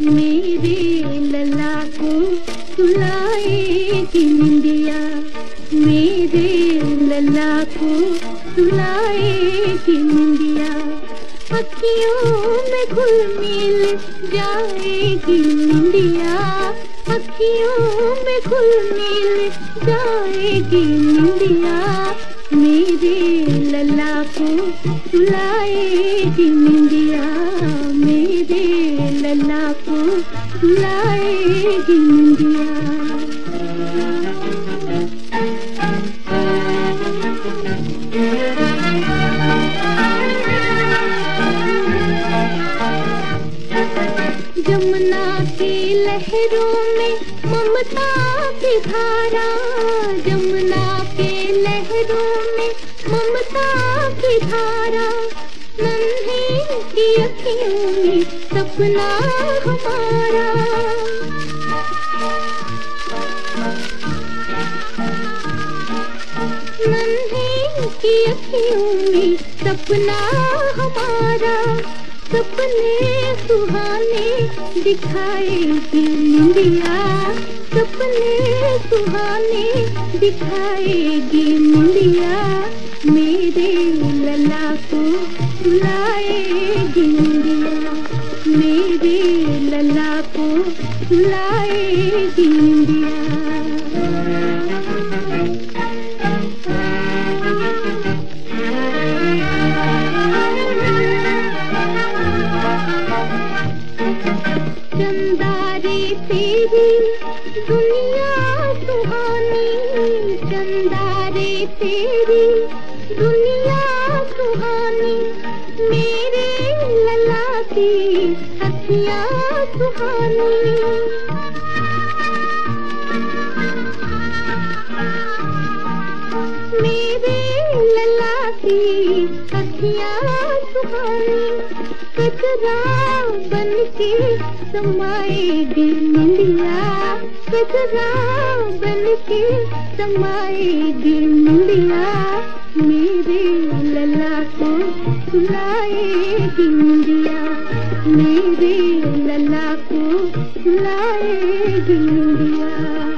मेरे लला को सुलाएगी निंदिया मेरे लला को सुलाएगी निंदिया अखियों में घुल मिल जाएगी निंदिया अखियों में घुल मिल जाएगी निंदिया मेरे लला को सुलाएगी निंदिया मेरे लला को सुलाएगी निंदिया की लहरों में ममता की धारा, जमुना के लहरों में ममता की धारा। नन्हे की अखियों में सपना हमारा। नन्हे की अखियों में सपना हमारा। सपने सुहाने दिखाए निंदिया सपने सुहाने दिखाएगी निंदिया मेरे लला को सुलाएगी निंदिया मेरे लला को सुलाएगी निंदिया दुनिया सुहानी चंदारी तेरी। दुनिया सुहानी मेरे लला की अखियाँ सुहानी। मेरे लला की अखियाँ सुहानी, कचरा बन के समाएगी निंदिया कचरा बन के समाएगी निंदिया मेरे लला को सुलाएगी निंदिया मेरे लला को सुलाएगी निंदिया